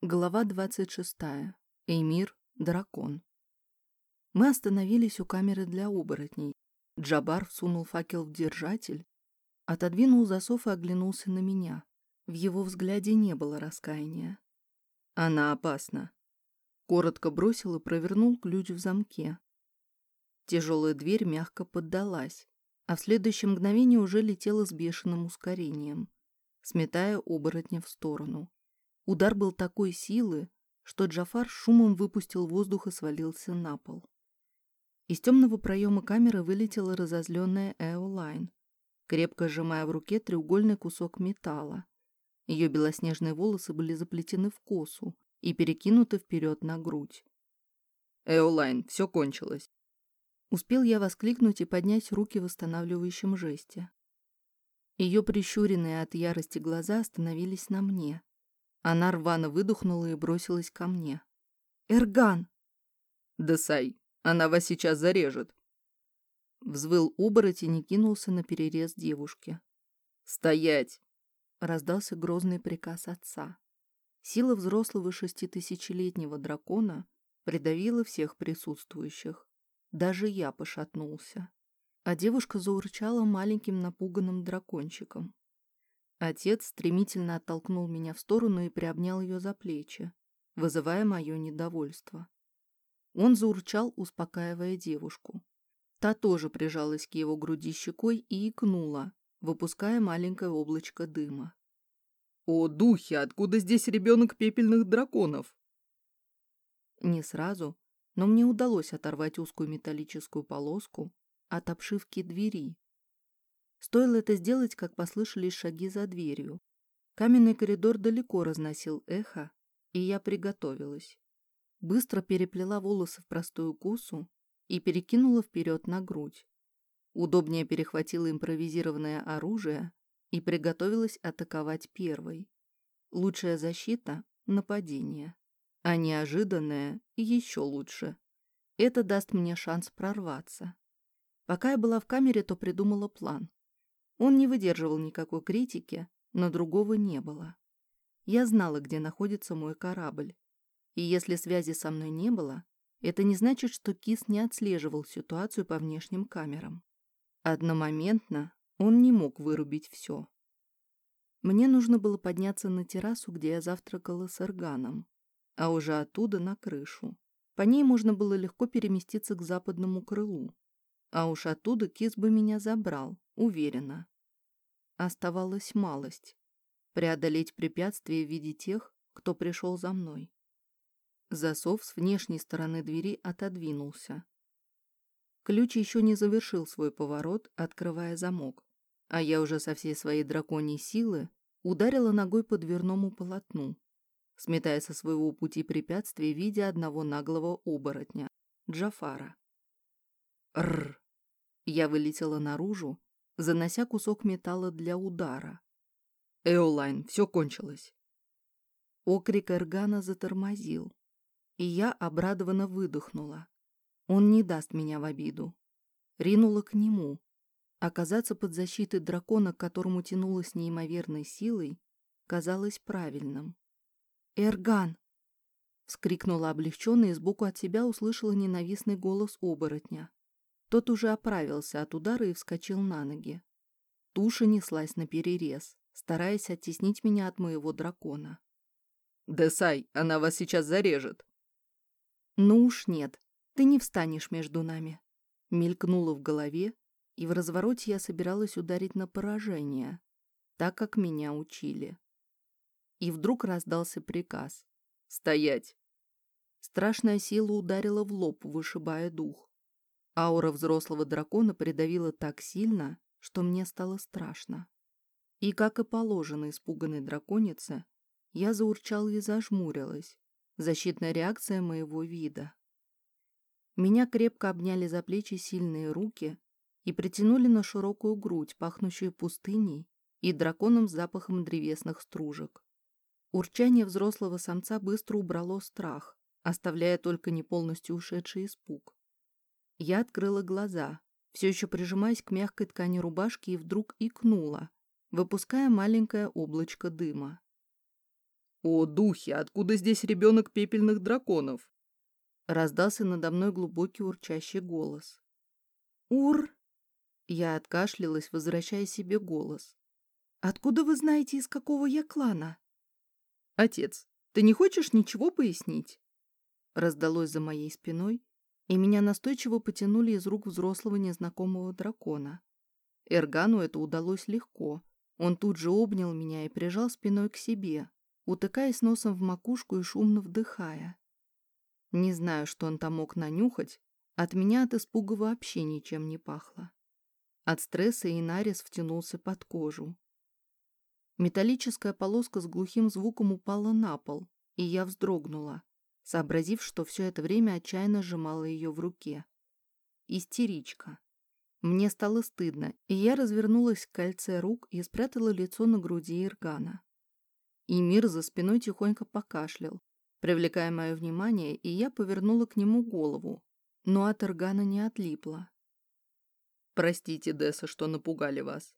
Глава 26. Эймир, дракон. Мы остановились у камеры для оборотней. Джабар всунул факел в держатель, отодвинул засов и оглянулся на меня. В его взгляде не было раскаяния. Она опасна. Коротко бросил и провернул ключ в замке. Тяжелая дверь мягко поддалась, а в следующее мгновение уже летела с бешеным ускорением, сметая оборотня в сторону. Удар был такой силы, что Джафар шумом выпустил воздух и свалился на пол. Из темного проема камеры вылетела разозленная Эолайн, крепко сжимая в руке треугольный кусок металла. Ее белоснежные волосы были заплетены в косу и перекинуты вперед на грудь. «Эолайн, все кончилось!» Успел я воскликнуть и поднять руки в восстанавливающем жесте. Ее прищуренные от ярости глаза остановились на мне, она рвано выдохнула и бросилась ко мне. «Эрган!» «Десай, она вас сейчас зарежет!» Взвыл оборотень и кинулся на перерез девушке. «Стоять!» — раздался грозный приказ отца. Сила взрослого шеститысячелетнего дракона придавила всех присутствующих. Даже я пошатнулся. А девушка заурчала маленьким напуганным дракончиком. Отец стремительно оттолкнул меня в сторону и приобнял ее за плечи, вызывая мое недовольство. Он заурчал, успокаивая девушку. Та тоже прижалась к его груди щекой и икнула, выпуская маленькое облачко дыма. «О, духи, откуда здесь ребенок пепельных драконов?» Не сразу, но мне удалось оторвать узкую металлическую полоску от обшивки двери, Стоило это сделать, как послышались шаги за дверью. Каменный коридор далеко разносил эхо, и я приготовилась. Быстро переплела волосы в простую косу и перекинула вперед на грудь. Удобнее перехватила импровизированное оружие и приготовилась атаковать первой. Лучшая защита — нападение, а неожиданное — еще лучше. Это даст мне шанс прорваться. Пока я была в камере, то придумала план. Он не выдерживал никакой критики, но другого не было. Я знала, где находится мой корабль. И если связи со мной не было, это не значит, что Кис не отслеживал ситуацию по внешним камерам. Одномоментно он не мог вырубить все. Мне нужно было подняться на террасу, где я завтракала с Эрганом, а уже оттуда на крышу. По ней можно было легко переместиться к западному крылу. А уж оттуда Кис бы меня забрал, уверена. Оставалась малость — преодолеть препятствия в виде тех, кто пришел за мной. Засов с внешней стороны двери отодвинулся. Ключ еще не завершил свой поворот, открывая замок, а я уже со всей своей драконьей силы ударила ногой по дверному полотну, сметая со своего пути препятствия в виде одного наглого оборотня — Джафара. Рр! Я вылетела наружу, занося кусок металла для удара. «Эолайн, все кончилось!» Окрик Эргана затормозил, и я обрадованно выдохнула. Он не даст меня в обиду. Ринула к нему. Оказаться под защитой дракона, к которому тянула с неимоверной силой, казалось правильным. «Эрган!» — вскрикнула облегченно и сбоку от себя услышала ненавистный голос оборотня. Тот уже оправился от удара и вскочил на ноги. Туша неслась на перерез, стараясь оттеснить меня от моего дракона. «Десай, она вас сейчас зарежет!» «Ну уж нет, ты не встанешь между нами!» Мелькнуло в голове, и в развороте я собиралась ударить на поражение, так как меня учили. И вдруг раздался приказ. «Стоять!» Страшная сила ударила в лоб, вышибая дух. Аура взрослого дракона придавила так сильно, что мне стало страшно. И, как и положено испуганной драконице, я заурчала и зажмурилась. Защитная реакция моего вида. Меня крепко обняли за плечи сильные руки и притянули на широкую грудь, пахнущую пустыней и драконом с запахом древесных стружек. Урчание взрослого самца быстро убрало страх, оставляя только не полностью ушедший испуг. Я открыла глаза, все еще прижимаясь к мягкой ткани рубашки и вдруг икнула, выпуская маленькое облачко дыма. «О, духи, откуда здесь ребенок пепельных драконов?» Раздался надо мной глубокий урчащий голос. «Ур!» Я откашлялась, возвращая себе голос. «Откуда вы знаете, из какого я клана?» «Отец, ты не хочешь ничего пояснить?» Раздалось за моей спиной, и меня настойчиво потянули из рук взрослого незнакомого дракона. Эргану это удалось легко. Он тут же обнял меня и прижал спиной к себе, утыкаясь носом в макушку и шумно вдыхая. Не знаю, что он там мог нанюхать, от меня от испуга вообще ничем не пахло. От стресса Инарис втянулся под кожу. Металлическая полоска с глухим звуком упала на пол, и я вздрогнула, сообразив, что все это время отчаянно сжимала ее в руке. Истеричка. Мне стало стыдно, и я развернулась к кольце рук и спрятала лицо на груди Иргана. И мир за спиной тихонько покашлял, привлекая мое внимание, и я повернула к нему голову, но от Иргана не отлипла. «Простите, Десса, что напугали вас.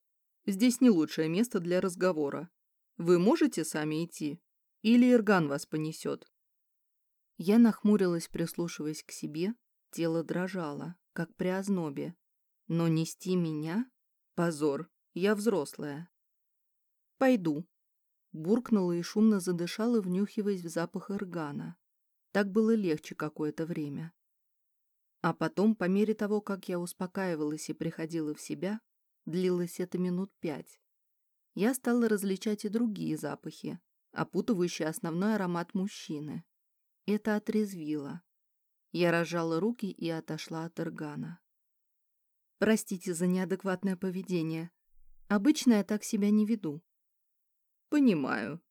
Здесь не лучшее место для разговора. Вы можете сами идти? Или Ирган вас понесет?» Я нахмурилась, прислушиваясь к себе, тело дрожало, как при ознобе, но нести меня? Позор. Я взрослая. Пойду. Буркнула и шумно задышала, внюхиваясь в запах эргана. Так было легче какое-то время. А потом, по мере того, как я успокаивалась и приходила в себя, длилось это минут пять. Я стала различать и другие запахи, опутывающие основной аромат мужчины. Это отрезвило. Я разжала руки и отошла от эргана. Простите за неадекватное поведение. Обычно я так себя не веду. Понимаю.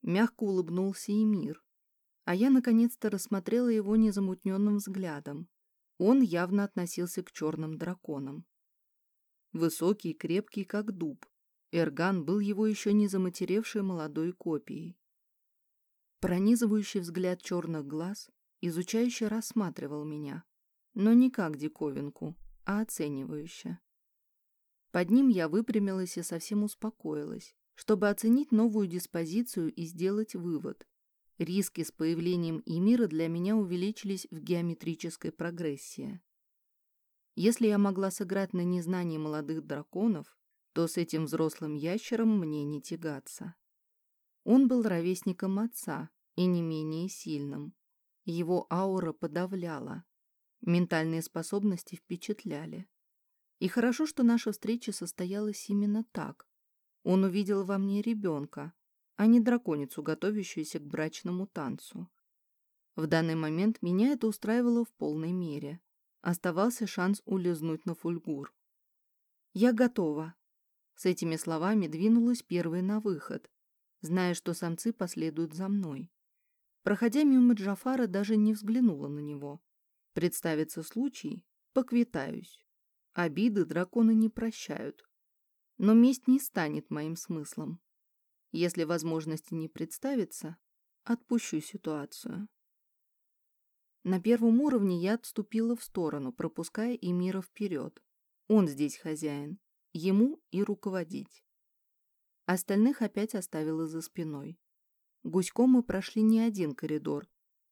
Мягко улыбнулся Эмир. А я наконец-то рассмотрела его незамутненным взглядом. Он явно относился к черным драконам. Высокий, крепкий, как дуб. Эрган был его еще не заматеревшей молодой копией. Пронизывающий взгляд черных глаз изучающе рассматривал меня, но не как диковинку, а оценивающе. Под ним я выпрямилась и совсем успокоилась, чтобы оценить новую диспозицию и сделать вывод. Риски с появлением Эмира для меня увеличились в геометрической прогрессии. Если я могла сыграть на незнании молодых драконов, то с этим взрослым ящером мне не тягаться. Он был ровесником отца и не менее сильным. Его аура подавляла, Ментальные способности впечатляли. И хорошо, что наша встреча состоялась именно так. Он увидел во мне ребенка, а не драконицу, готовящуюся к брачному танцу. В данный момент меня это устраивало в полной мере. Оставался шанс улизнуть на фульгур. «Я готова». С этими словами двинулась первой на выход, зная, что самцы последуют за мной. Проходя мимо Джафара, даже не взглянула на него. Представится случай, поквитаюсь. Обиды драконы не прощают. Но месть не станет моим смыслом. Если возможности не представится, отпущу ситуацию. На первом уровне я отступила в сторону, пропуская Эмира вперед. Он здесь хозяин. Ему и руководить. Остальных опять оставила за спиной. Гуськом мы прошли не один коридор,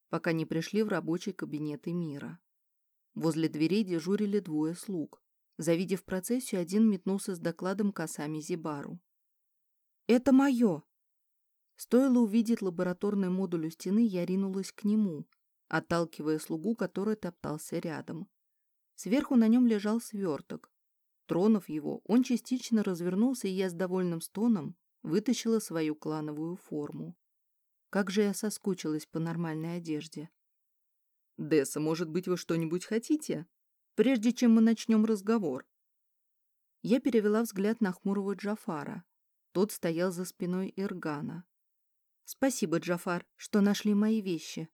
пока не пришли в рабочий кабинет Эмира. Возле дверей дежурили двое слуг. Завидев процессию, один метнулся с докладом косами Зибару. «Это мое!» Стоило увидеть лабораторный модуль у стены, я ринулась к нему, отталкивая слугу, который топтался рядом. Сверху на нем лежал сверток. Тронув его, он частично развернулся, и я с довольным стоном вытащила свою клановую форму. Как же я соскучилась по нормальной одежде. «Десса, может быть, вы что-нибудь хотите? Прежде чем мы начнем разговор». Я перевела взгляд на хмурого Джафара. Тот стоял за спиной Иргана. «Спасибо, Джафар, что нашли мои вещи.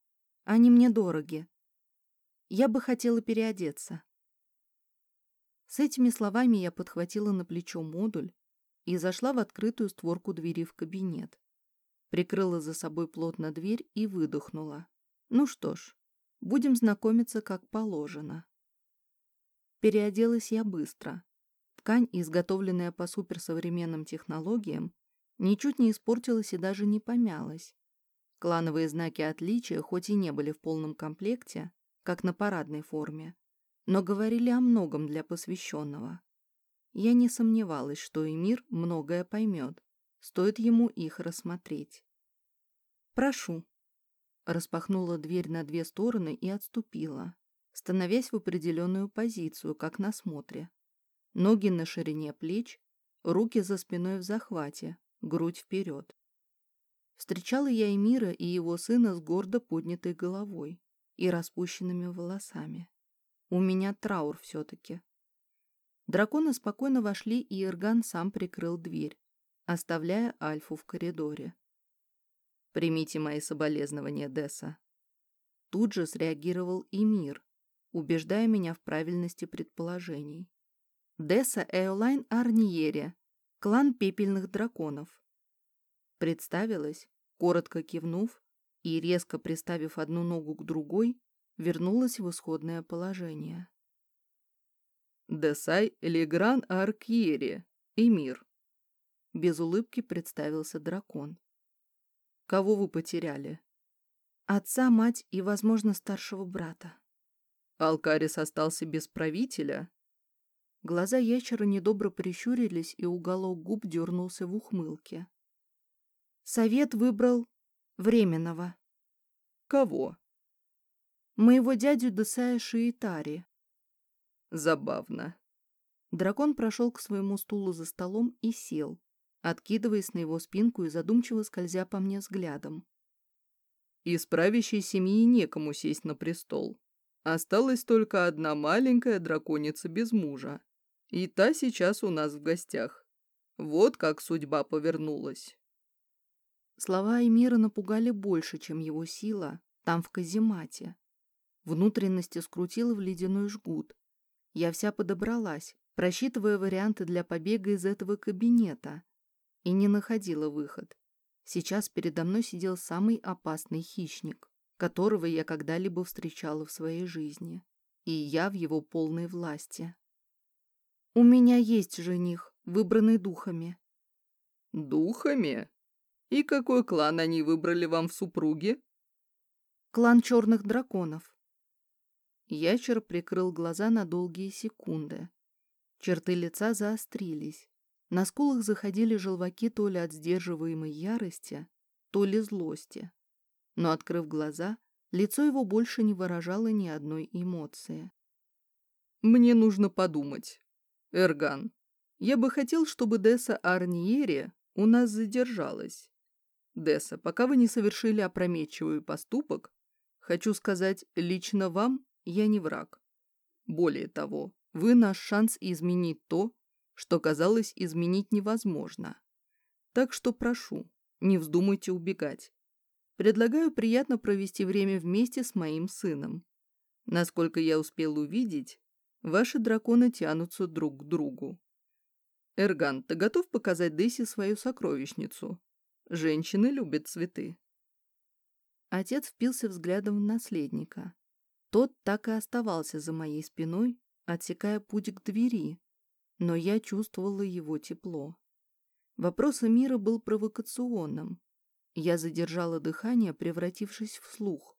Они мне дороги. Я бы хотела переодеться». С этими словами я подхватила на плечо модуль и зашла в открытую створку двери в кабинет прикрыла за собой плотно дверь и выдохнула. Ну что ж, будем знакомиться как положено. Переоделась я быстро. Ткань, изготовленная по суперсовременным технологиям, ничуть не испортилась и даже не помялась. Клановые знаки отличия хоть и не были в полном комплекте, как на парадной форме, но говорили о многом для посвященного. Я не сомневалась, что Эмир многое поймет, стоит ему их рассмотреть. «Прошу», распахнула дверь на две стороны и отступила, становясь в определенную позицию, как на смотре. Ноги на ширине плеч, руки за спиной в захвате, грудь вперед. Встречала я Эмира и его сына с гордо поднятой головой и распущенными волосами. У меня траур все-таки. Драконы спокойно вошли, и Ирган сам прикрыл дверь, оставляя Альфу в коридоре. «Примите мои соболезнования, Десса». Тут же среагировал Эмир, убеждая меня в правильности предположений. Десса Эолайн Арниере, клан пепельных драконов. Представилась, коротко кивнув и, резко приставив одну ногу к другой, вернулась в исходное положение. «Десай Легран Аркьере, Эмир», — без улыбки представился дракон. «Кого вы потеряли?» «Отца, мать и, возможно, старшего брата». «Алкарис остался без правителя?» Глаза ящера недобро прищурились, и уголок губ дернулся в ухмылке. Совет выбрал временного. Кого? Моего дядю Десая Шиитари. Забавно. Дракон прошел к своему стулу за столом и сел, откидываясь на его спинку и задумчиво скользя по мне взглядом. Из правящей семьи некому сесть на престол. Осталась только одна маленькая драконица без мужа. И та сейчас у нас в гостях. Вот как судьба повернулась. Слова Эмира напугали больше, чем его сила там, в каземате. Внутренности скрутила в ледяной жгут. Я вся подобралась, просчитывая варианты для побега из этого кабинета, и не находила выход. Сейчас передо мной сидел самый опасный хищник, которого я когда-либо встречала в своей жизни, и я в его полной власти. «У меня есть жених, выбранный духами». «Духами?» И какой клан они выбрали вам в супруге? Клан черных драконов. Ящер прикрыл глаза на долгие секунды. Черты лица заострились. На скулах заходили желваки то ли от сдерживаемой ярости, то ли злости. Но, открыв глаза, лицо его больше не выражало ни одной эмоции. «Мне нужно подумать. Эрган, я бы хотел, чтобы Десса Арниери у нас задержалась. Десса, пока вы не совершили опрометчивый поступок, хочу сказать, лично вам я не враг. Более того, вы наш шанс изменить то, что казалось изменить невозможно. Так что прошу, не вздумайте убегать. Предлагаю приятно провести время вместе с моим сыном. Насколько я успел увидеть, ваши драконы тянутся друг к другу. Эрган, ты готов показать Дессе свою сокровищницу? Женщины любят цветы. Отец впился взглядом в наследника. Тот так и оставался за моей спиной, отсекая путь к двери, но я чувствовала его тепло. Вопрос мира был провокационным. Я задержала дыхание, превратившись в слух.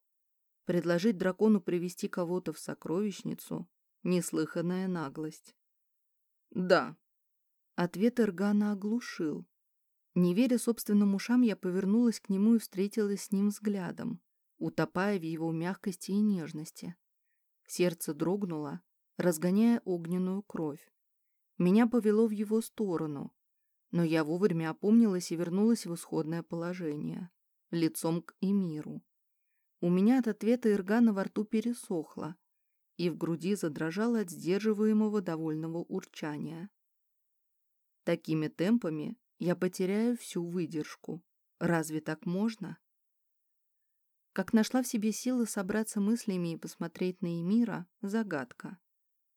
Предложить дракону привести кого-то в сокровищницу — неслыханная наглость. «Да». Ответ Эргана оглушил. Не веря собственным ушам, я повернулась к нему и встретилась с ним взглядом, утопая в его мягкости и нежности. Сердце дрогнуло, разгоняя огненную кровь. Меня повело в его сторону, но я вовремя опомнилась и вернулась в исходное положение, лицом к Эмиру. У меня от ответа Иргана во рту пересохло, и в груди задрожало от сдерживаемого довольного урчания. Такими темпами я потеряю всю выдержку. Разве так можно? Как нашла в себе силы собраться мыслями и посмотреть на Эмира – загадка.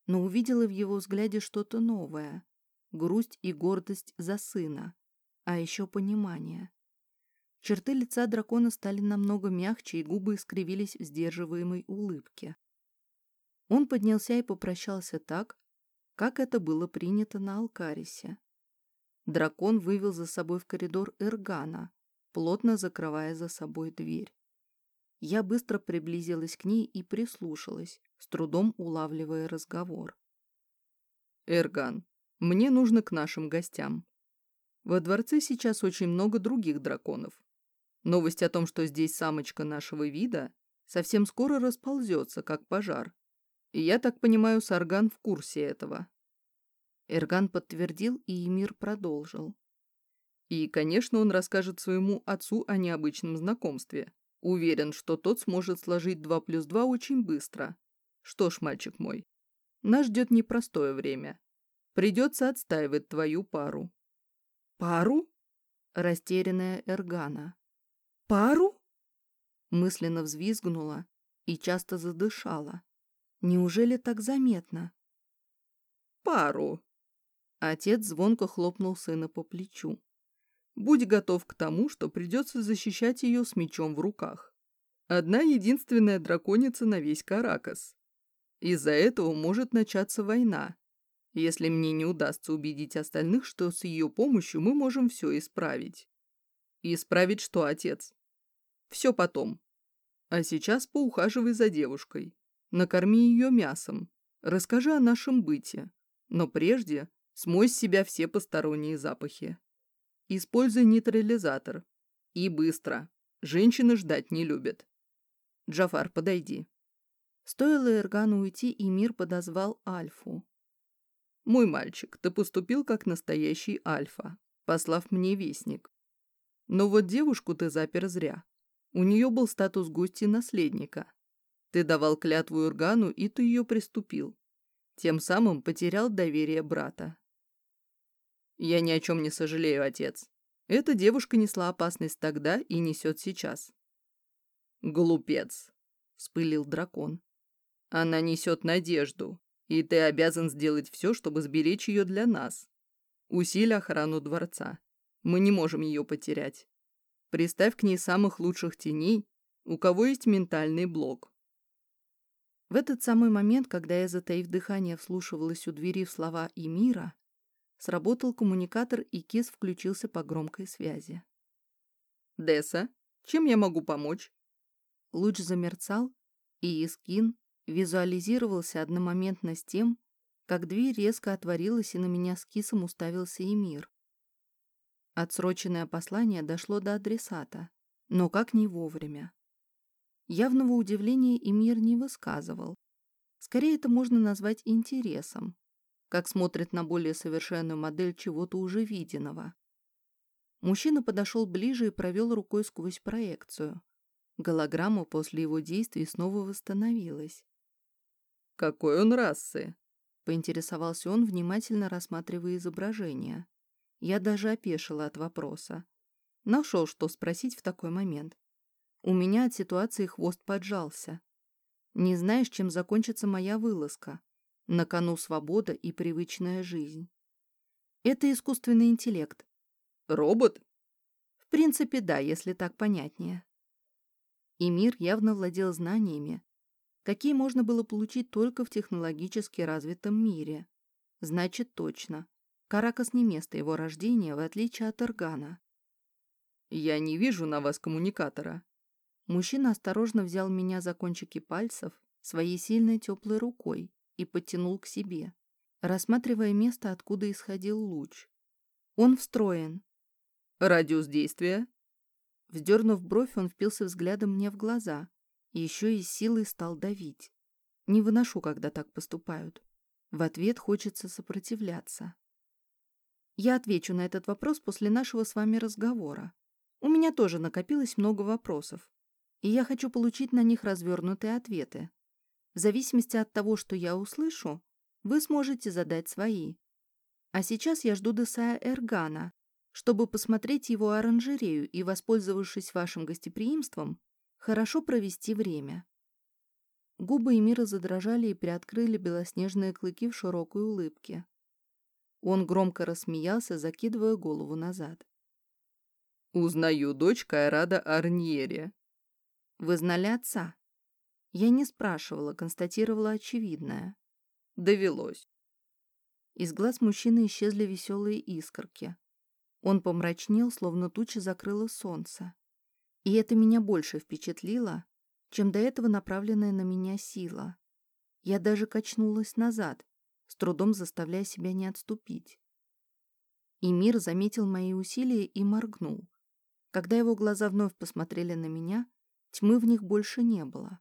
Но увидела в его взгляде что-то новое. Грусть и гордость за сына. А еще понимание. Черты лица дракона стали намного мягче, и губы искривились в сдерживаемой улыбке. Он поднялся и попрощался так, как это было принято на Алкарисе. Дракон вывел за собой в коридор Эргана, плотно закрывая за собой дверь. Я быстро приблизилась к ней и прислушалась, с трудом улавливая разговор. «Эрган, мне нужно к нашим гостям. Во дворце сейчас очень много других драконов. Новость о том, что здесь самочка нашего вида, совсем скоро расползется, как пожар. И я так понимаю, Сарган в курсе этого». Эрган подтвердил, и Эмир продолжил. И, конечно, он расскажет своему отцу о необычном знакомстве. Уверен, что тот сможет сложить два плюс два очень быстро. Что ж, мальчик мой, нас ждет непростое время. Придется отстаивать твою пару. Пару? Растерянная Эргана. Пару? Мысленно взвизгнула и часто задышала. Неужели так заметно? Пару. Отец звонко хлопнул сына по плечу. Будь готов к тому, что придется защищать ее с мечом в руках. Одна единственная драконица на весь Каракас. Из-за этого может начаться война. Если мне не удастся убедить остальных, что с ее помощью мы можем все исправить. исправить что, отец? Все потом. А сейчас поухаживай за девушкой. Накорми ее мясом. Расскажи о нашем быте. Но прежде смой с себя все посторонние запахи. Используй нейтрализатор. И быстро. Женщины ждать не любят. Джафар, подойди. Стоило Эргану уйти, и мир подозвал Альфу. «Мой мальчик, ты поступил как настоящий Альфа, послав мне вестник. Но вот девушку ты запер зря. У нее был статус гости наследника. Ты давал клятву Эргану, и ты ее приступил. Тем самым потерял доверие брата. Я ни о чем не сожалею, отец. Эта девушка несла опасность тогда и несет сейчас. Глупец, вспылил дракон. Она несет надежду, и ты обязан сделать все, чтобы сберечь ее для нас. Усиль охрану дворца. Мы не можем ее потерять. Приставь к ней самых лучших теней, у кого есть ментальный блок. В этот самый момент, когда я, затаив дыхание, вслушивалась у двери в слова Эмира, Сработал коммуникатор, и Кис включился по громкой связи. «Десса, чем я могу помочь?» Луч замерцал, и Искин визуализировался одномоментно с тем, как дверь резко отворилась, и на меня с Кисом уставился Эмир. Отсроченное послание дошло до адресата, но как не вовремя. Явного удивления Эмир не высказывал. Скорее, это можно назвать интересом как смотрит на более совершенную модель чего-то уже виденного. Мужчина подошел ближе и провел рукой сквозь проекцию. Голограмма после его действий снова восстановилась. «Какой он расы?» — поинтересовался он, внимательно рассматривая изображение. Я даже опешила от вопроса. Нашел, что спросить в такой момент. У меня от ситуации хвост поджался. Не знаешь, чем закончится моя вылазка. На кону свобода и привычная жизнь. Это искусственный интеллект. Робот? В принципе, да, если так понятнее. И мир явно владел знаниями, какие можно было получить только в технологически развитом мире. Значит, точно. Каракас не место его рождения, в отличие от Эргана. «Я не вижу на вас коммуникатора». Мужчина осторожно взял меня за кончики пальцев своей сильной теплой рукой и подтянул к себе, рассматривая место, откуда исходил луч. Он встроен. Радиус действия? Вздернув бровь, он впился взглядом мне в глаза и еще и силой стал давить. Не выношу, когда так поступают. В ответ хочется сопротивляться. Я отвечу на этот вопрос после нашего с вами разговора. У меня тоже накопилось много вопросов, и я хочу получить на них развернутые ответы. В зависимости от того, что я услышу, вы сможете задать свои. А сейчас я жду Десая Эргана, чтобы посмотреть его оранжерею и, воспользовавшись вашим гостеприимством, хорошо провести время. Губы Эмира задрожали и приоткрыли белоснежные клыки в широкой улыбке. Он громко рассмеялся, закидывая голову назад. «Узнаю дочь Кайрада Арньери». «Вы знали отца?» Я не спрашивала, констатировала очевидное. Довелось. Из глаз мужчины исчезли веселые искорки. Он помрачнел, словно туча закрыла солнце. И это меня больше впечатлило, чем до этого направленная на меня сила. Я даже качнулась назад, с трудом заставляя себя не отступить. И мир заметил мои усилия и моргнул. Когда его глаза вновь посмотрели на меня, тьмы в них больше не было.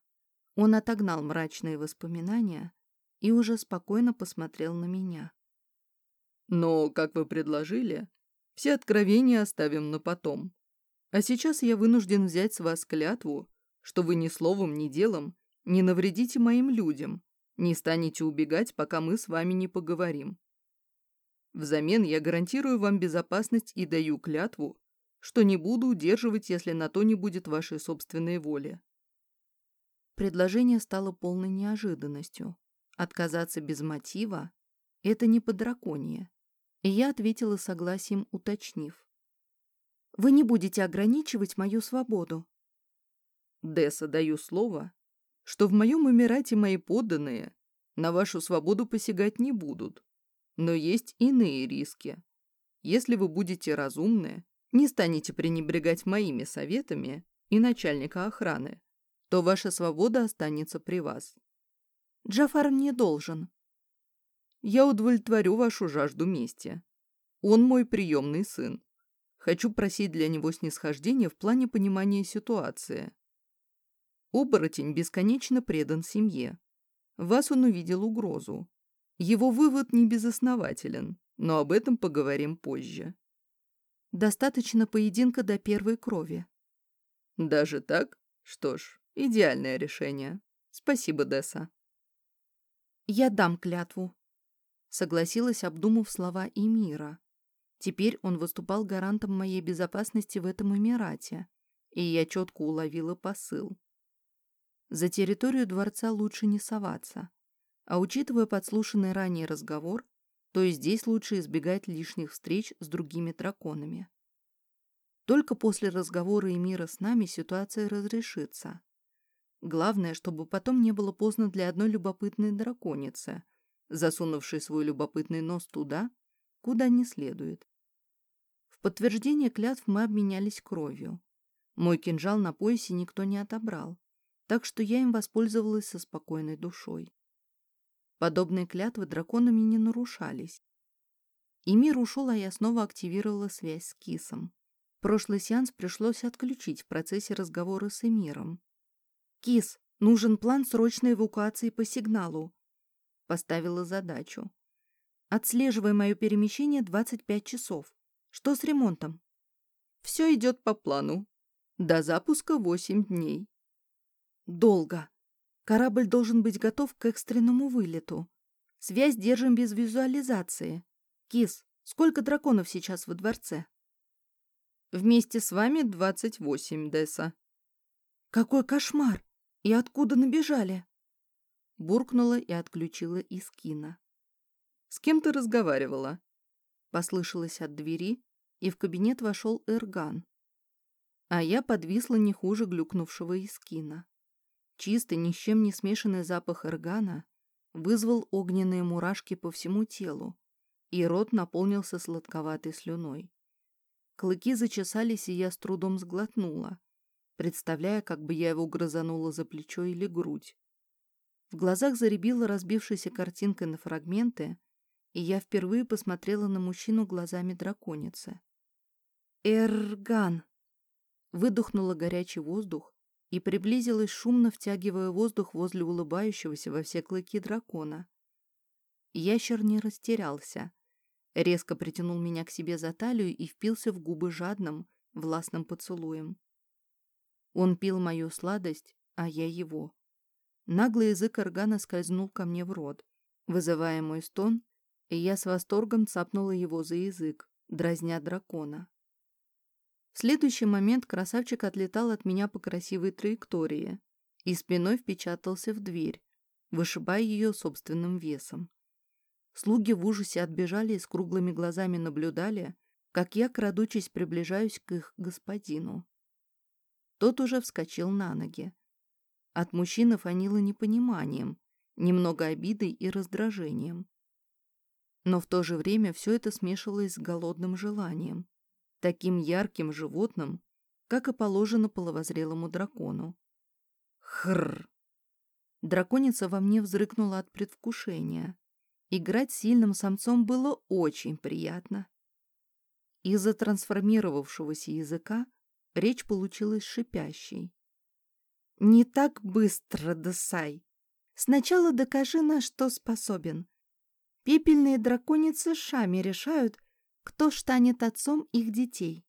Он отогнал мрачные воспоминания и уже спокойно посмотрел на меня. «Но, как вы предложили, все откровения оставим на потом. А сейчас я вынужден взять с вас клятву, что вы ни словом, ни делом не навредите моим людям, не станете убегать, пока мы с вами не поговорим. Взамен я гарантирую вам безопасность и даю клятву, что не буду удерживать, если на то не будет вашей собственной воли. Предложение стало полной неожиданностью. Отказаться без мотива – это не подраконие. И я ответила согласием, уточнив. «Вы не будете ограничивать мою свободу?» Десса, даю слово, что в моем Эмирате мои подданные на вашу свободу посягать не будут. Но есть иные риски. Если вы будете разумны, не станете пренебрегать моими советами и начальника охраны, то ваша свобода останется при вас. Джафар мне должен. Я удовлетворю вашу жажду мести. Он мой приемный сын. Хочу просить для него снисхождения в плане понимания ситуации. Оборотень бесконечно предан семье. Вас он увидел угрозу. Его вывод не безоснователен, но об этом поговорим позже. Достаточно поединка до первой крови. Даже так? Что ж, идеальное решение. Спасибо, Десса. Я дам клятву. Согласилась, обдумав слова Эмира. Теперь он выступал гарантом моей безопасности в этом Эмирате, и я четко уловила посыл. За территорию дворца лучше не соваться. А учитывая подслушанный ранее разговор, то и здесь лучше избегать лишних встреч с другими драконами. Только после разговора и мира с нами ситуация разрешится. Главное, чтобы потом не было поздно для одной любопытной драконицы, засунувшей свой любопытный нос туда, куда не следует. В подтверждение клятв мы обменялись кровью. Мой кинжал на поясе никто не отобрал, так что я им воспользовалась со спокойной душой. Подобные клятвы драконами не нарушались. И мир ушел, а я снова активировала связь с Кисом. Прошлый сеанс пришлось отключить в процессе разговора с Эмиром. «Кис, нужен план срочной эвакуации по сигналу», — поставила задачу. «Отслеживай мое перемещение 25 часов. Что с ремонтом?» «Все идет по плану. До запуска 8 дней». Долго. Корабль должен быть готов к экстренному вылету. Связь держим без визуализации. Кис, сколько драконов сейчас во дворце? Вместе с вами двадцать восемь, Десса. Какой кошмар! И откуда набежали? Буркнула и отключила Искина. С кем ты разговаривала? Послышалось от двери, и в кабинет вошел Эрган. А я подвисла не хуже глюкнувшего Искина. Чистый, ни с чем не смешанный запах эргана вызвал огненные мурашки по всему телу, и рот наполнился сладковатой слюной. Клыки зачесались, и я с трудом сглотнула, представляя, как бы я его грызанула за плечо или грудь. В глазах заребила разбившаяся картинка на фрагменты, и я впервые посмотрела на мужчину глазами драконицы. «Эрган!» Выдохнула горячий воздух, и приблизилась, шумно втягивая воздух возле улыбающегося во все клыки дракона. Ящер не растерялся. Резко притянул меня к себе за талию и впился в губы жадным, властным поцелуем. Он пил мою сладость, а я его. Наглый язык органа скользнул ко мне в рот, вызывая мой стон, и я с восторгом цапнула его за язык, дразня дракона. В следующий момент красавчик отлетал от меня по красивой траектории и спиной впечатался в дверь, вышибая ее собственным весом. Слуги в ужасе отбежали и с круглыми глазами наблюдали, как я, крадучись, приближаюсь к их господину. Тот уже вскочил на ноги. От мужчины фанило непониманием, немного обидой и раздражением. Но в то же время все это смешивалось с голодным желанием. таким ярким животным, как и положено половозрелому дракону. Хрр! Драконица во мне взрыкнула от предвкушения. Играть сильным самцом было очень приятно. Из-за трансформировавшегося языка речь получилась шипящей. «Не так быстро, Десай. Сначала докажи, на что способен. Пепельные драконицы шами решают, кто станет отцом их детей.